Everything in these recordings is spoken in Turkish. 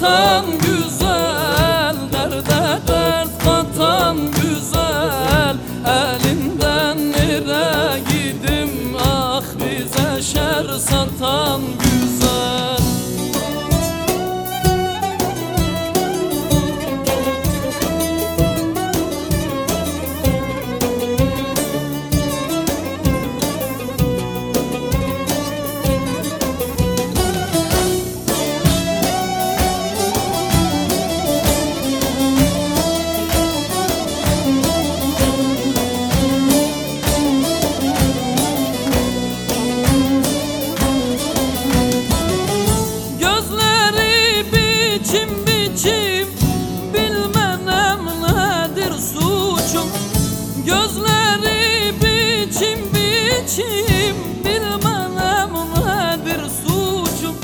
katan güzel Derde dert katan güzel. Elimden nere gidim ah bize şer satan güzel geçim bilmem nedir suçum?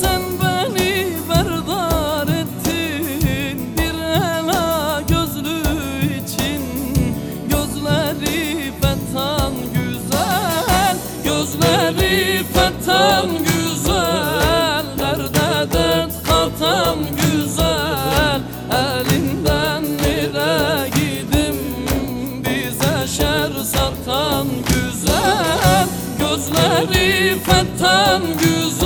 Sen beni berdar ettin bir ela gözlü için. Gözleri fethan güzel, gözleri fethan güzel. Marifetten güzel